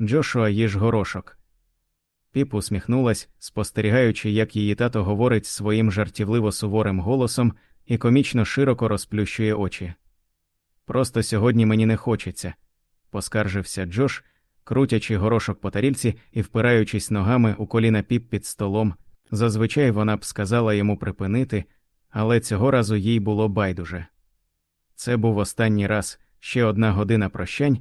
Джошуа їж горошок. Піп усміхнулась, спостерігаючи, як її тато говорить своїм жартівливо суворим голосом і комічно широко розплющує очі. Просто сьогодні мені не хочеться, поскаржився Джош, крутячи горошок по тарільці і впираючись ногами у коліна піп під столом. Зазвичай вона б сказала йому припинити, але цього разу їй було байдуже. Це був останній раз ще одна година прощань,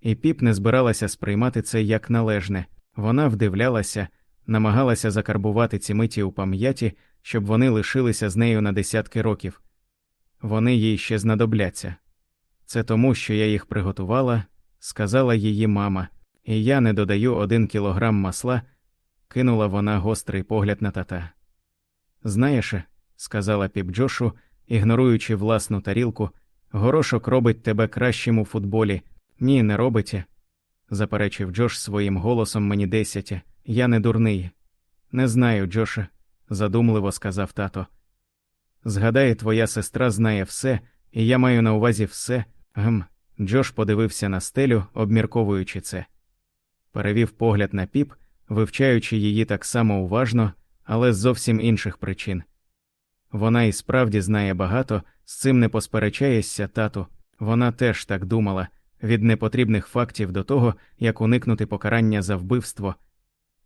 і піп не збиралася сприймати це як належне. Вона вдивлялася, намагалася закарбувати ці миті у пам'яті, щоб вони лишилися з нею на десятки років. Вони їй ще знадобляться. Це тому, що я їх приготувала, сказала її мама, і я не додаю один кілограм масла, кинула вона гострий погляд на тата. Знаєш, сказала піп Джошу, ігноруючи власну тарілку, горошок робить тебе кращим у футболі. Ні, не робить, заперечив Джош своїм голосом мені десяті. Я не дурний. Не знаю, Джоше, задумливо сказав тато. Згадай, твоя сестра знає все, і я маю на увазі все. Гм. Джош подивився на стелю, обмірковуючи це. Перевів погляд на піп, вивчаючи її так само уважно, але з зовсім інших причин. Вона і справді знає багато, з цим не посперечаєшся, тату. Вона теж так думала від непотрібних фактів до того, як уникнути покарання за вбивство.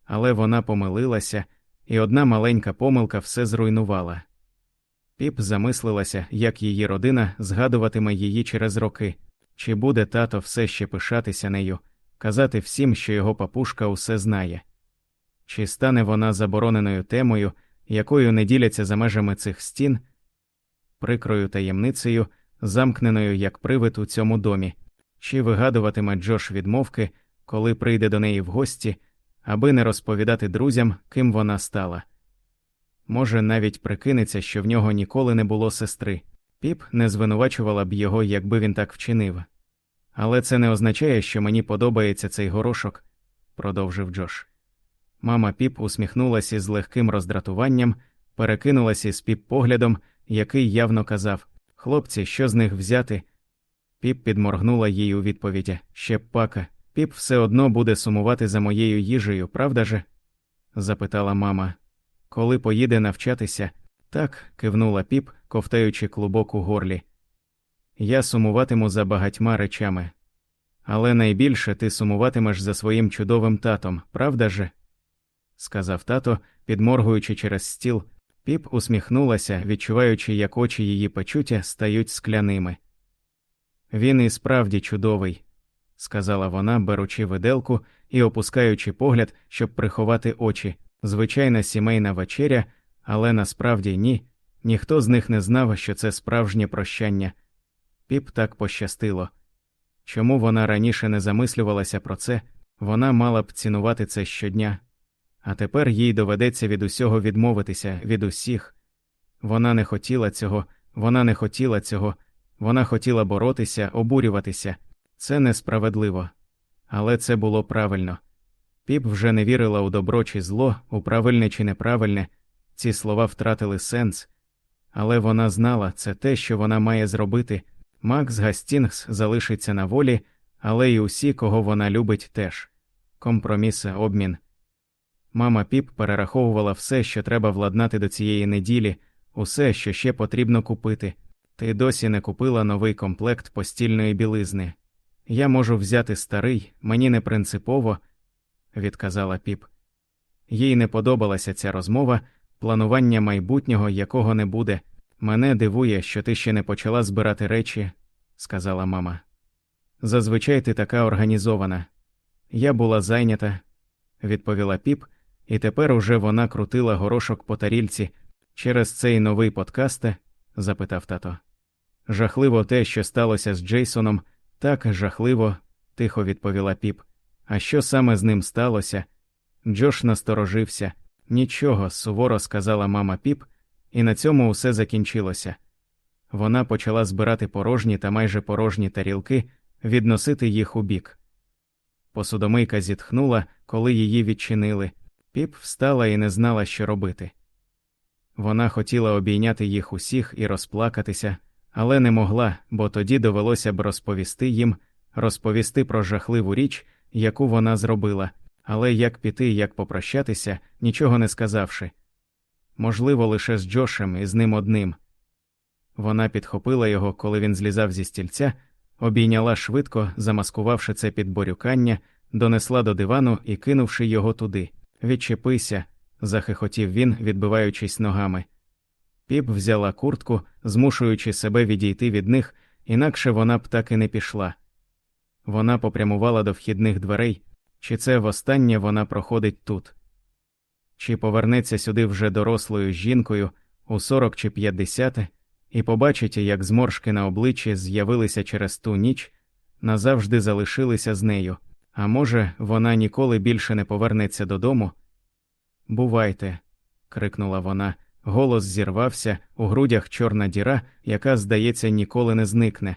Але вона помилилася, і одна маленька помилка все зруйнувала. Піп замислилася, як її родина згадуватиме її через роки, чи буде тато все ще пишатися нею, казати всім, що його папушка усе знає, чи стане вона забороненою темою, якою не діляться за межами цих стін, прикрою таємницею, замкненою як привид у цьому домі, чи вигадуватиме Джош відмовки, коли прийде до неї в гості, аби не розповідати друзям, ким вона стала. Може, навіть прикинеться, що в нього ніколи не було сестри. Піп не звинувачувала б його, якби він так вчинив. Але це не означає, що мені подобається цей горошок, продовжив Джош. Мама піп усміхнулася з легким роздратуванням, перекинулася з піп поглядом, який явно казав Хлопці, що з них взяти? Піп підморгнула їй у відповіді ще пака. Піп все одно буде сумувати за моєю їжею, правда же? запитала мама. Коли поїде навчатися, так, кивнула піп, ковтаючи клубок у горлі. Я сумуватиму за багатьма речами. Але найбільше ти сумуватимеш за своїм чудовим татом, правда же? сказав тато, підморгуючи через стіл. Піп усміхнулася, відчуваючи, як очі її почуття стають скляними. Він і справді чудовий, сказала вона, беручи виделку і опускаючи погляд, щоб приховати очі. Звичайна сімейна вечеря, але насправді ні, ніхто з них не знав, що це справжнє прощання. Піп так пощастило. Чому вона раніше не замислювалася про це, вона мала б цінувати це щодня, а тепер їй доведеться від усього відмовитися, від усіх. Вона не хотіла цього, вона не хотіла цього, вона хотіла боротися, обурюватися. Це несправедливо. Але це було правильно. Піп вже не вірила у добро чи зло, у правильне чи неправильне, ці слова втратили сенс, але вона знала це те, що вона має зробити. Макс Гастінгс залишиться на волі, але й усі, кого вона любить, теж. Компроміс, обмін. Мама піп перераховувала все, що треба владнати до цієї неділі, усе, що ще потрібно купити. Ти досі не купила новий комплект постільної білизни. Я можу взяти старий, мені не принципово, відказала піп. Їй не подобалася ця розмова, планування майбутнього якого не буде. Мене дивує, що ти ще не почала збирати речі, сказала мама. Зазвичай ти така організована. Я була зайнята, відповіла піп, і тепер уже вона крутила горошок по тарільці через цей новий подкасте? Запитав тато. Жахливо те, що сталося з Джейсоном, так жахливо, тихо відповіла піп. А що саме з ним сталося? Джош насторожився. Нічого, суворо сказала мама піп, і на цьому усе закінчилося. Вона почала збирати порожні та майже порожні тарілки, відносити їх у бік. Посудомийка зітхнула, коли її відчинили. Піп встала і не знала, що робити. Вона хотіла обійняти їх усіх і розплакатися, але не могла, бо тоді довелося б розповісти їм, розповісти про жахливу річ, яку вона зробила, але як піти, як попрощатися, нічого не сказавши. Можливо, лише з Джошем і з ним одним. Вона підхопила його, коли він злізав зі стільця, обійняла швидко, замаскувавши це під борюкання, донесла до дивану і кинувши його туди. Відчепися, захихотів він, відбиваючись ногами. Піп взяла куртку, змушуючи себе відійти від них, інакше вона б так і не пішла. Вона попрямувала до вхідних дверей, чи це востаннє вона проходить тут, чи повернеться сюди вже дорослою жінкою у сорок чи п'ятдесят, і побачить, як зморшки на обличчі з'явилися через ту ніч, назавжди залишилися з нею, а може, вона ніколи більше не повернеться додому. Бувайте, крикнула вона. Голос зірвався, у грудях чорна діра, яка, здається, ніколи не зникне.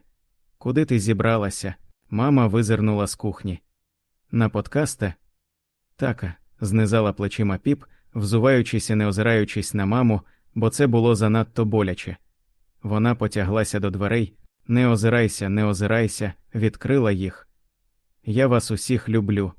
Куди ти зібралася? Мама визирнула з кухні. На подкасте? Така, знизала плечима піп, взуваючись і не озираючись на маму, бо це було занадто боляче. Вона потяглася до дверей. Не озирайся, не озирайся, відкрила їх. Я вас усіх люблю.